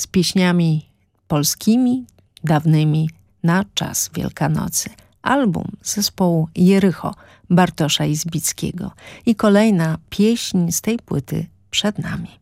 z pieśniami polskimi, dawnymi na czas Wielkanocy. Album zespołu Jericho Bartosza Izbickiego i kolejna pieśń z tej płyty przed nami.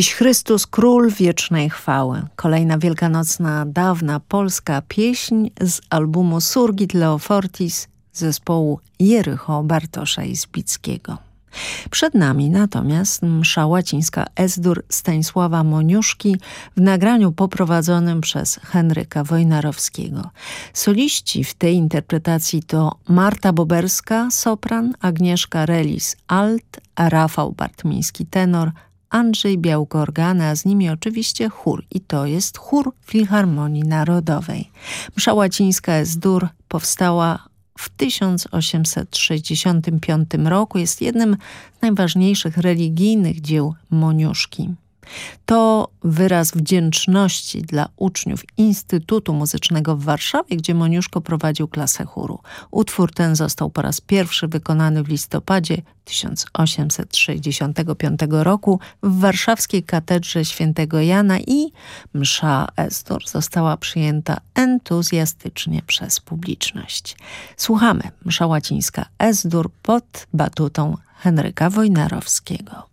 Dziś Chrystus, Król Wiecznej Chwały. Kolejna wielkanocna, dawna polska pieśń z albumu Surgit Leo Fortis zespołu Jericho Bartosza Izbickiego. Przed nami natomiast msza łacińska Esdur Stanisława Moniuszki w nagraniu poprowadzonym przez Henryka Wojnarowskiego. Soliści w tej interpretacji to Marta Boberska, sopran, Agnieszka Relis, alt, Rafał Bartmiński, tenor, Andrzej Białko organy, a z nimi oczywiście chór i to jest chór Filharmonii Narodowej. Msza łacińska Esdur powstała w 1865 roku. Jest jednym z najważniejszych religijnych dzieł Moniuszki. To wyraz wdzięczności dla uczniów Instytutu Muzycznego w Warszawie, gdzie Moniuszko prowadził klasę chóru. Utwór ten został po raz pierwszy wykonany w listopadzie 1865 roku w warszawskiej katedrze świętego Jana i msza Estor została przyjęta entuzjastycznie przez publiczność. Słuchamy msza łacińska Esdur pod batutą Henryka Wojnarowskiego.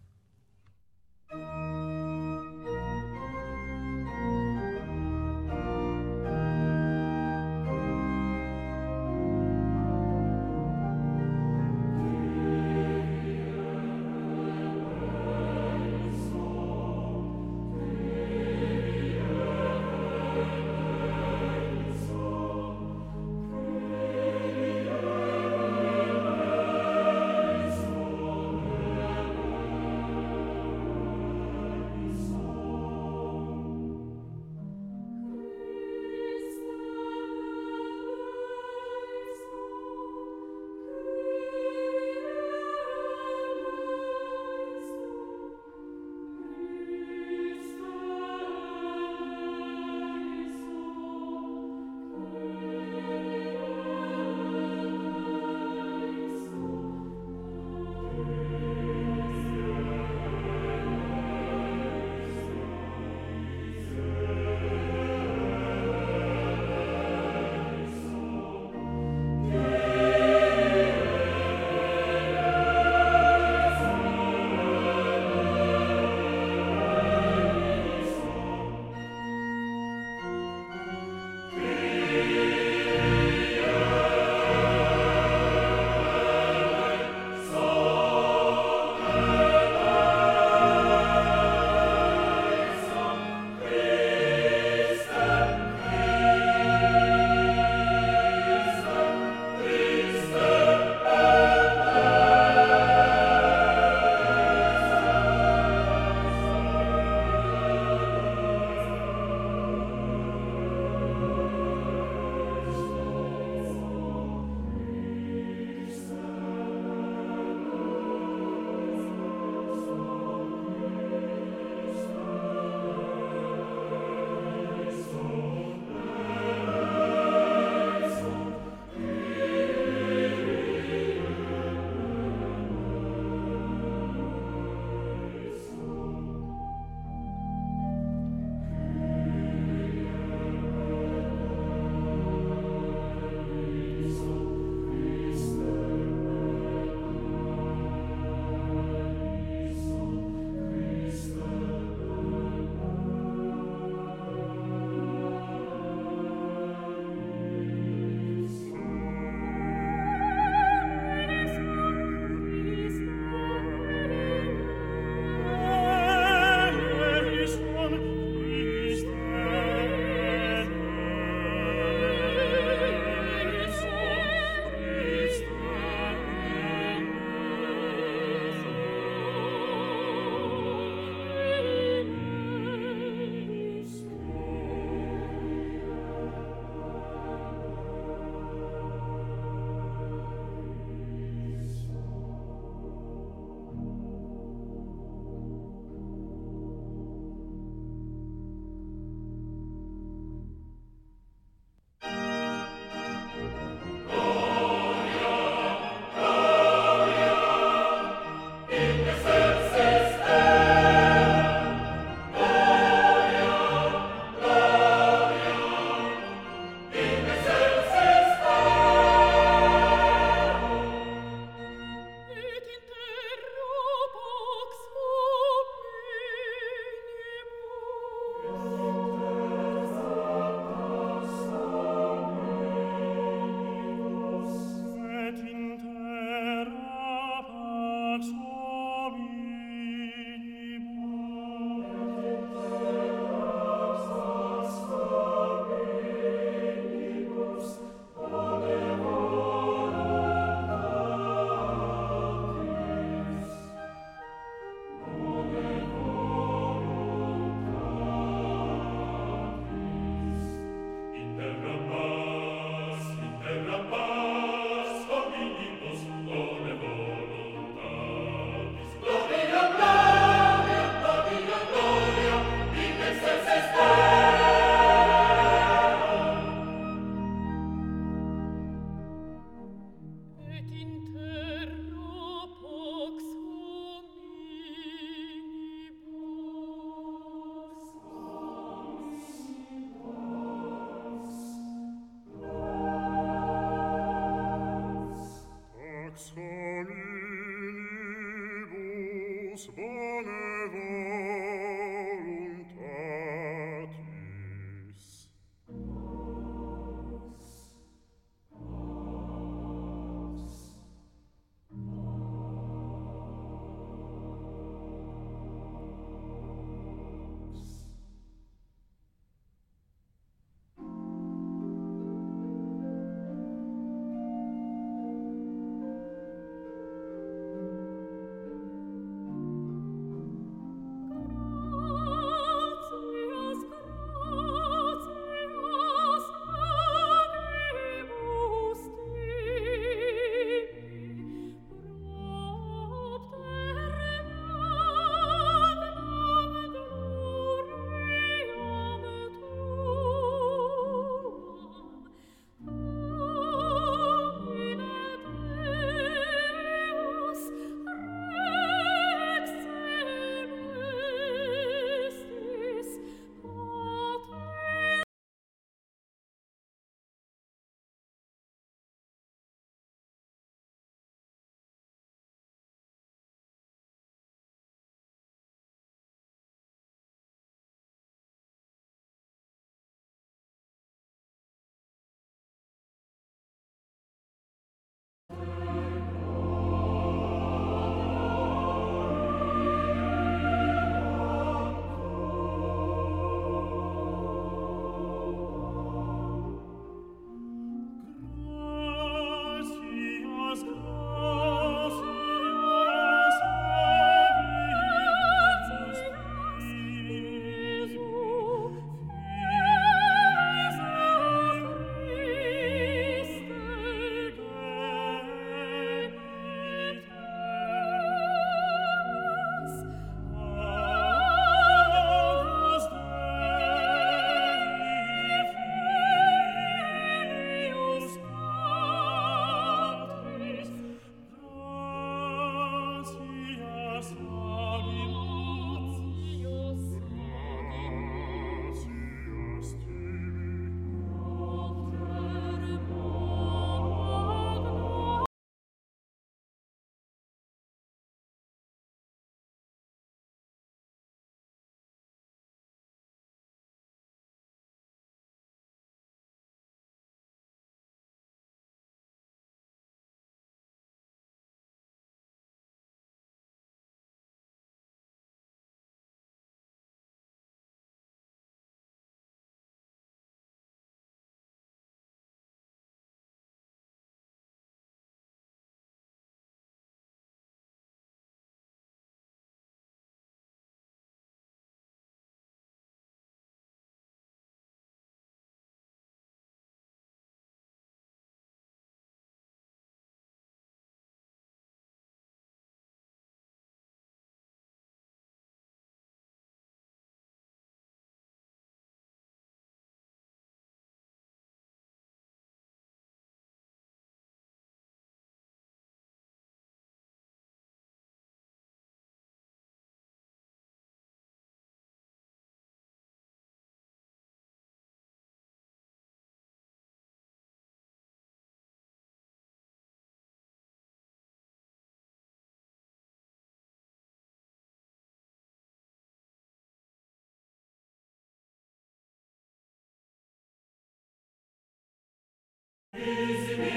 Easy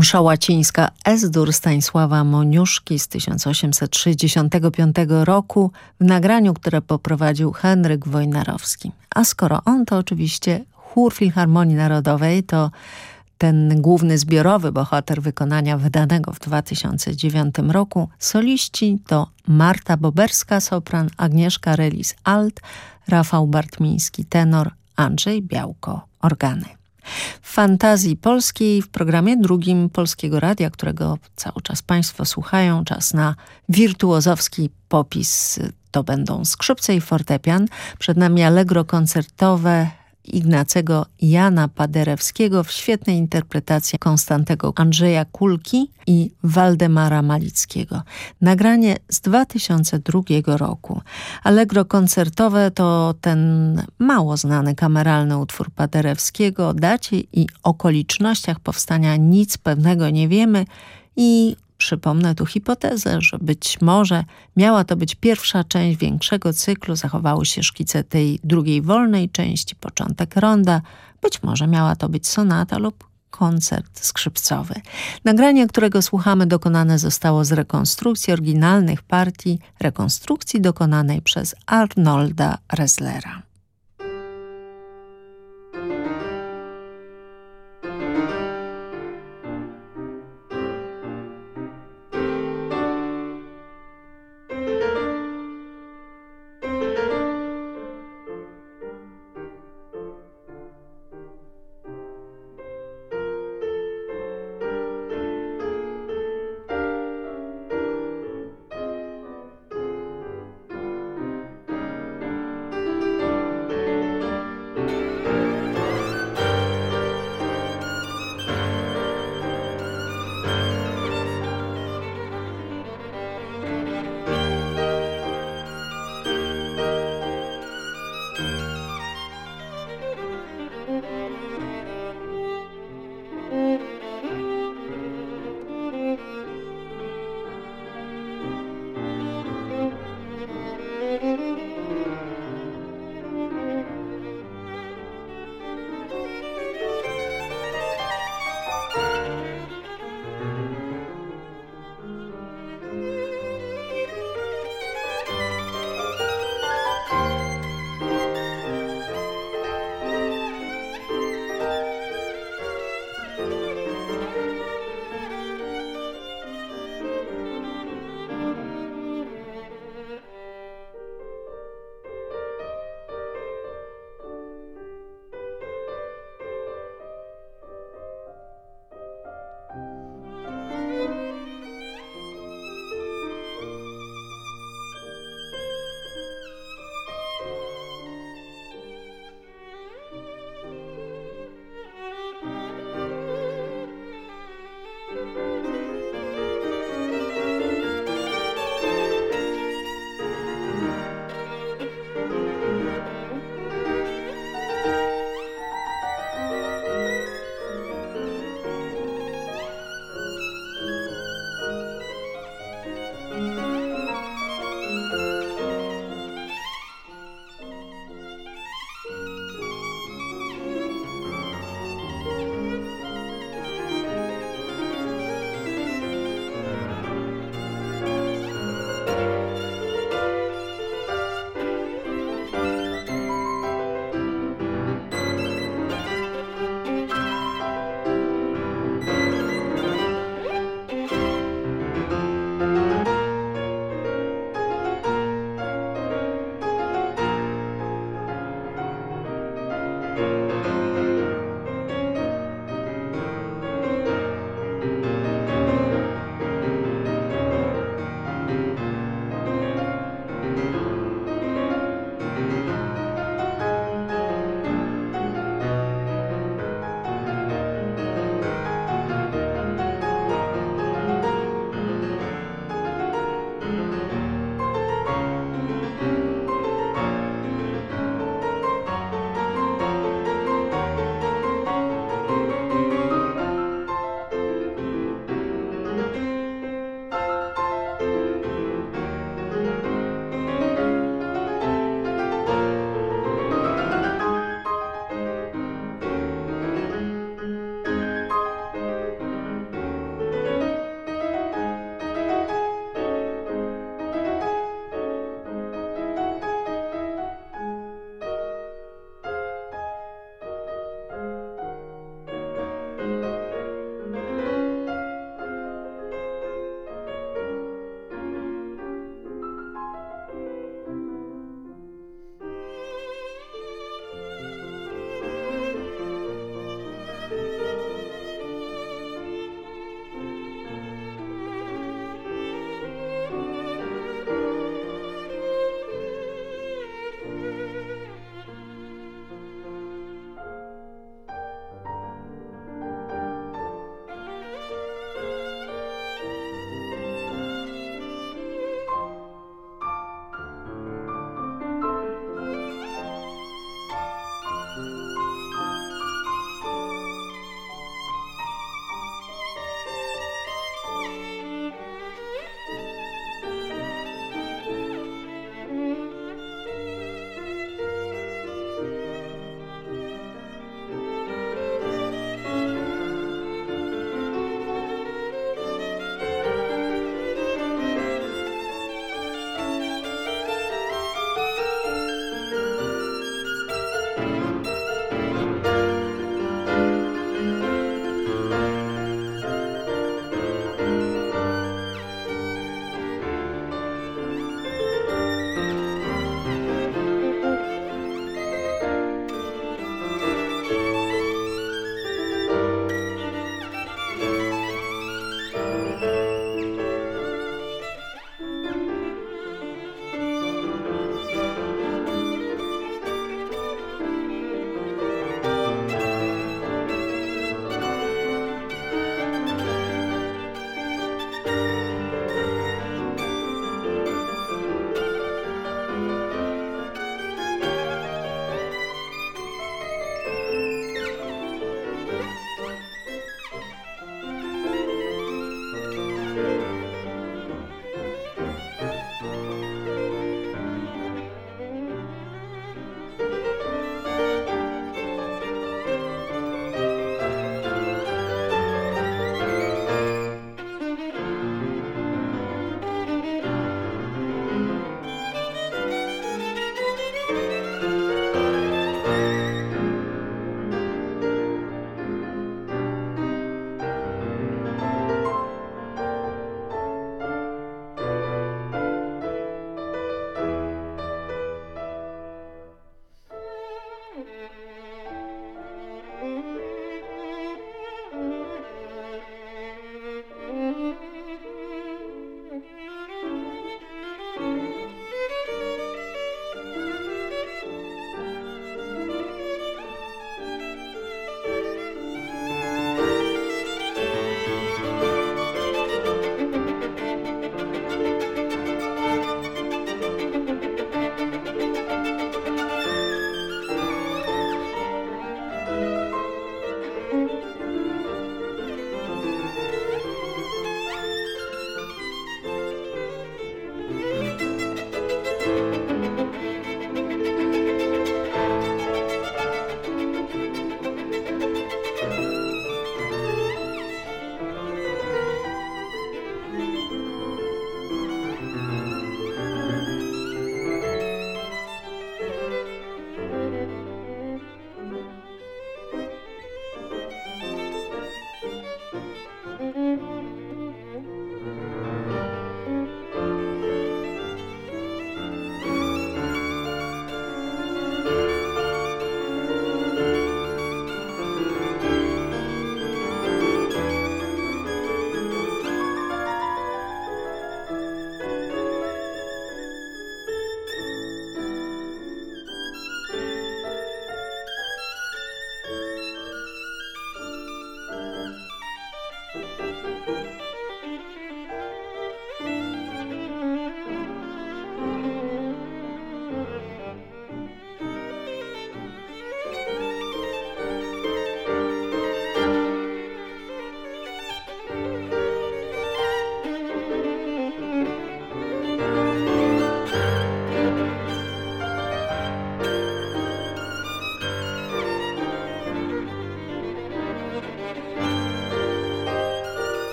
Msza łacińska S-dur Stanisława Moniuszki z 1865 roku w nagraniu, które poprowadził Henryk Wojnarowski. A skoro on, to oczywiście chór Filharmonii Narodowej to ten główny zbiorowy bohater wykonania wydanego w 2009 roku. Soliści to Marta Boberska, sopran, Agnieszka Relis, alt, Rafał Bartmiński, tenor, Andrzej Białko, organy. Fantazji Polskiej w programie drugim Polskiego Radia, którego cały czas Państwo słuchają, czas na wirtuozowski popis to będą skrzypce i fortepian. Przed nami allegro koncertowe Ignacego Jana Paderewskiego w świetnej interpretacji Konstantego Andrzeja Kulki i Waldemara Malickiego. Nagranie z 2002 roku. Allegro koncertowe to ten mało znany kameralny utwór Paderewskiego. O dacie i okolicznościach powstania nic pewnego nie wiemy i Przypomnę tu hipotezę, że być może miała to być pierwsza część większego cyklu, zachowały się szkice tej drugiej wolnej części, początek ronda, być może miała to być sonata lub koncert skrzypcowy. Nagranie, którego słuchamy, dokonane zostało z rekonstrukcji oryginalnych partii, rekonstrukcji dokonanej przez Arnolda Reslera.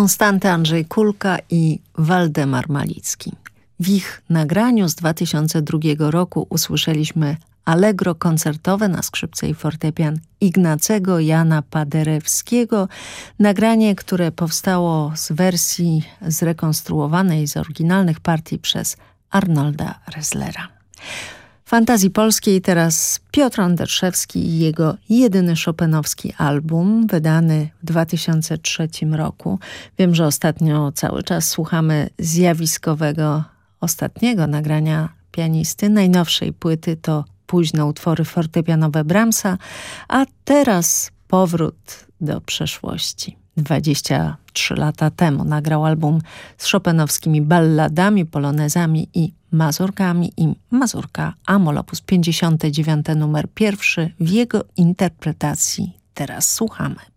Konstanty Andrzej Kulka i Waldemar Malicki. W ich nagraniu z 2002 roku usłyszeliśmy allegro koncertowe na skrzypce i fortepian Ignacego Jana Paderewskiego. Nagranie, które powstało z wersji zrekonstruowanej z oryginalnych partii przez Arnolda Reslera. Fantazji Polskiej teraz Piotr Anderszewski i jego jedyny szopenowski album, wydany w 2003 roku. Wiem, że ostatnio cały czas słuchamy zjawiskowego ostatniego nagrania pianisty. Najnowszej płyty to późne utwory fortepianowe Brahmsa, a teraz powrót do przeszłości. 23 lata temu nagrał album z szopenowskimi balladami, polonezami i mazurkami i mazurka Amol op. 59 numer pierwszy w jego interpretacji teraz słuchamy.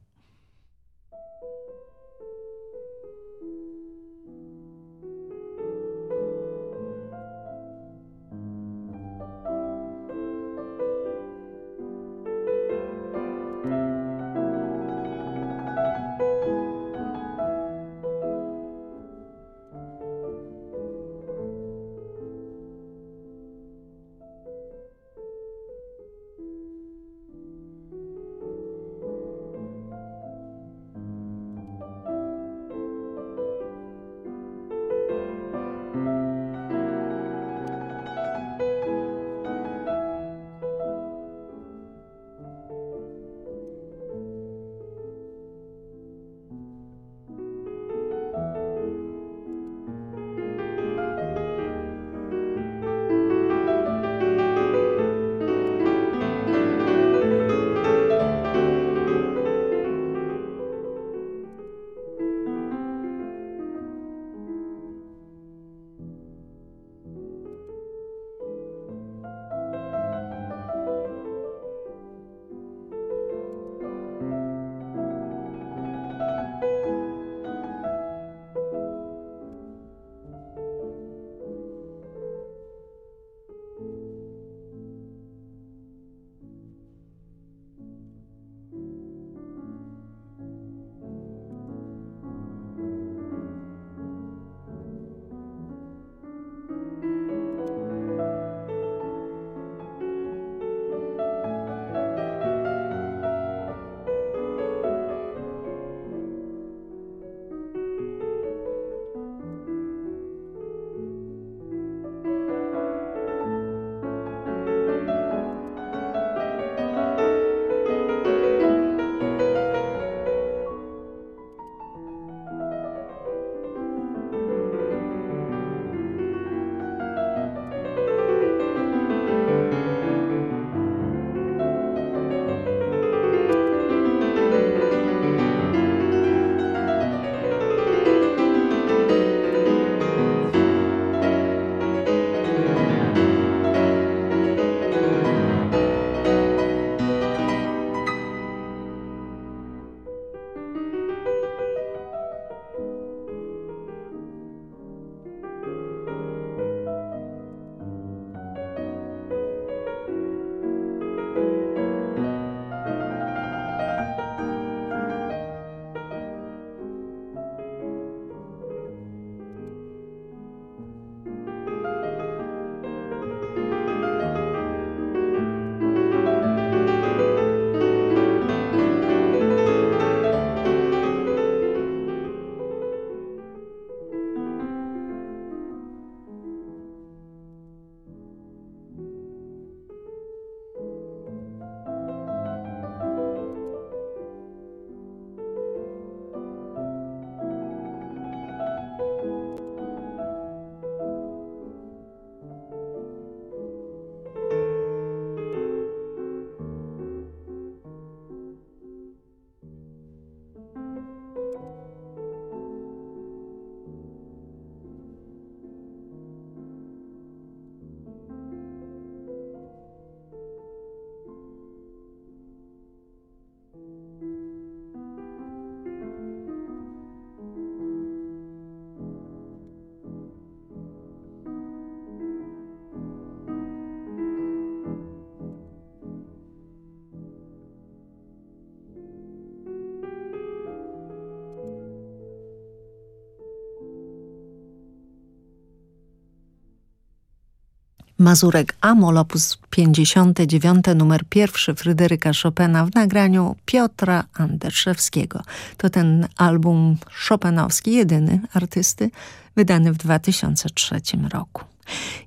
Mazurek Amol op. 59 numer pierwszy Fryderyka Chopina w nagraniu Piotra Anderszewskiego. To ten album chopinowski, jedyny artysty, wydany w 2003 roku.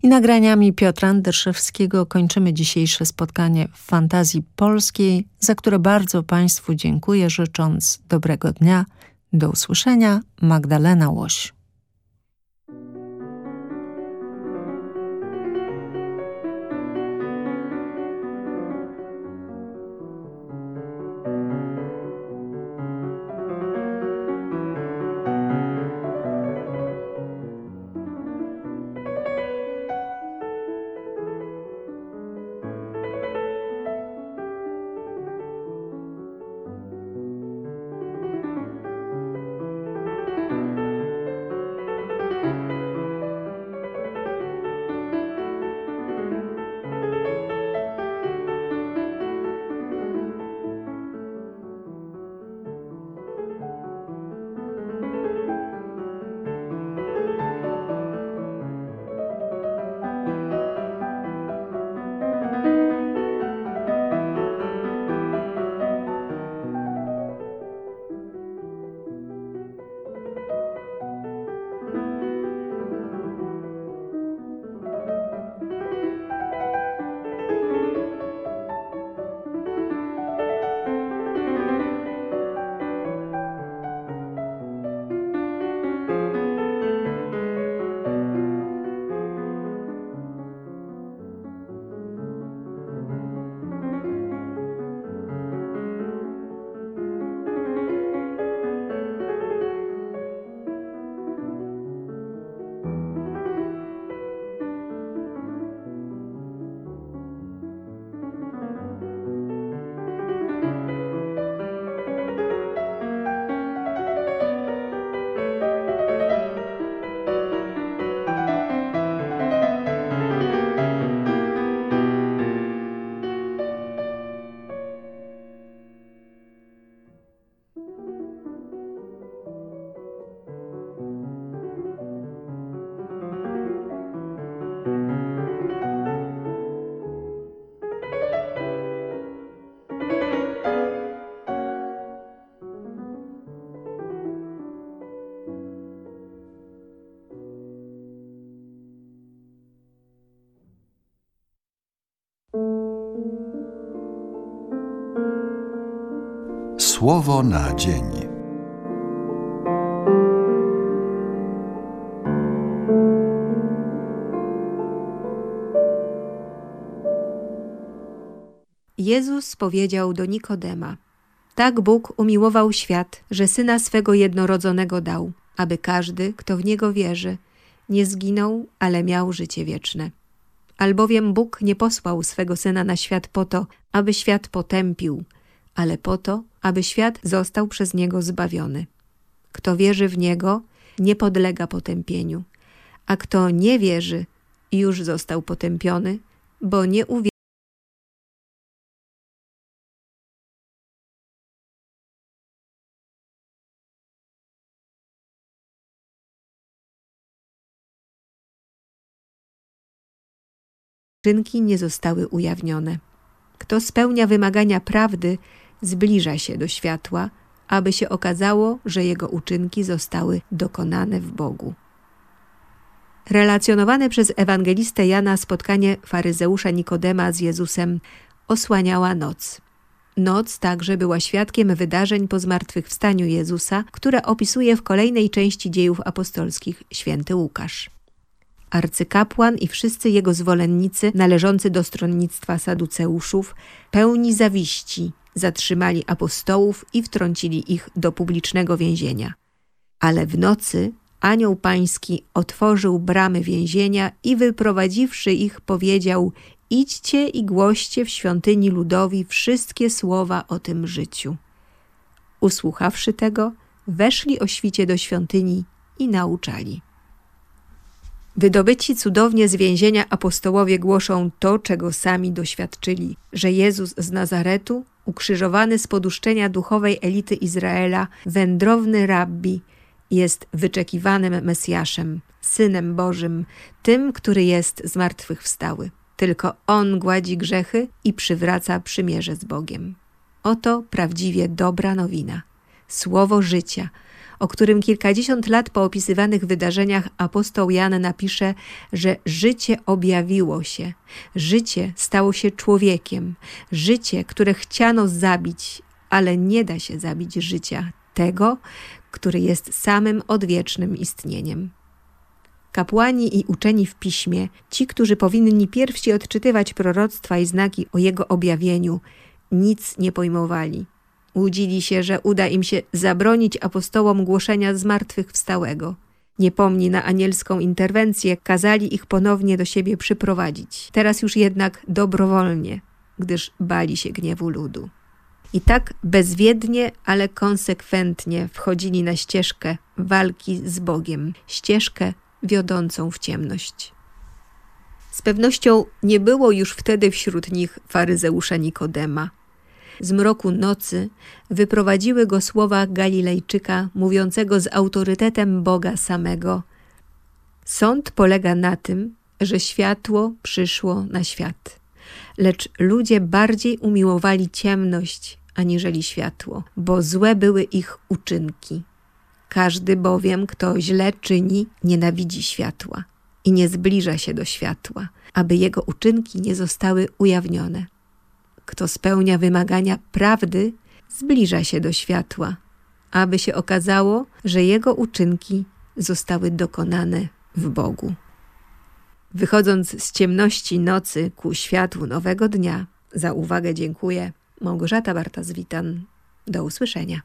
I nagraniami Piotra Anderszewskiego kończymy dzisiejsze spotkanie w Fantazji Polskiej, za które bardzo Państwu dziękuję, życząc dobrego dnia. Do usłyszenia, Magdalena Łoś. Słowo na dzień. Jezus powiedział do Nikodema: Tak Bóg umiłował świat, że syna swego jednorodzonego dał, aby każdy, kto w niego wierzy, nie zginął, ale miał życie wieczne. Albowiem Bóg nie posłał swego syna na świat po to, aby świat potępił, ale po to, aby świat został przez niego zbawiony. Kto wierzy w niego, nie podlega potępieniu, a kto nie wierzy, już został potępiony, bo nie uwierzył. czynki nie zostały ujawnione. Kto spełnia wymagania prawdy, zbliża się do światła, aby się okazało, że jego uczynki zostały dokonane w Bogu. Relacjonowane przez ewangelistę Jana spotkanie faryzeusza Nikodema z Jezusem osłaniała noc. Noc także była świadkiem wydarzeń po zmartwychwstaniu Jezusa, które opisuje w kolejnej części dziejów apostolskich święty Łukasz. Arcykapłan i wszyscy jego zwolennicy należący do stronnictwa saduceuszów, pełni zawiści, zatrzymali apostołów i wtrącili ich do publicznego więzienia. Ale w nocy anioł pański otworzył bramy więzienia i wyprowadziwszy ich powiedział idźcie i głoście w świątyni ludowi wszystkie słowa o tym życiu. Usłuchawszy tego, weszli o świcie do świątyni i nauczali. Wydobyci cudownie z więzienia apostołowie głoszą to, czego sami doświadczyli, że Jezus z Nazaretu, ukrzyżowany z poduszczenia duchowej elity Izraela, wędrowny rabbi, jest wyczekiwanym Mesjaszem, Synem Bożym, tym, który jest zmartwychwstały. Tylko On gładzi grzechy i przywraca przymierze z Bogiem. Oto prawdziwie dobra nowina. Słowo życia, o którym kilkadziesiąt lat po opisywanych wydarzeniach apostoł Jan napisze, że życie objawiło się, życie stało się człowiekiem, życie, które chciano zabić, ale nie da się zabić życia tego, który jest samym odwiecznym istnieniem. Kapłani i uczeni w piśmie, ci, którzy powinni pierwsi odczytywać proroctwa i znaki o jego objawieniu, nic nie pojmowali. Łudzili się, że uda im się zabronić apostołom głoszenia zmartwychwstałego. Niepomni na anielską interwencję kazali ich ponownie do siebie przyprowadzić. Teraz już jednak dobrowolnie, gdyż bali się gniewu ludu. I tak bezwiednie, ale konsekwentnie wchodzili na ścieżkę walki z Bogiem, ścieżkę wiodącą w ciemność. Z pewnością nie było już wtedy wśród nich faryzeusza Nikodema. Z mroku nocy wyprowadziły go słowa Galilejczyka mówiącego z autorytetem Boga samego. Sąd polega na tym, że światło przyszło na świat. Lecz ludzie bardziej umiłowali ciemność aniżeli światło, bo złe były ich uczynki. Każdy bowiem, kto źle czyni, nienawidzi światła i nie zbliża się do światła, aby jego uczynki nie zostały ujawnione. Kto spełnia wymagania prawdy, zbliża się do światła, aby się okazało, że jego uczynki zostały dokonane w Bogu. Wychodząc z ciemności nocy ku światłu nowego dnia, za uwagę dziękuję. Małgorzata Barta-Zwitan. Do usłyszenia.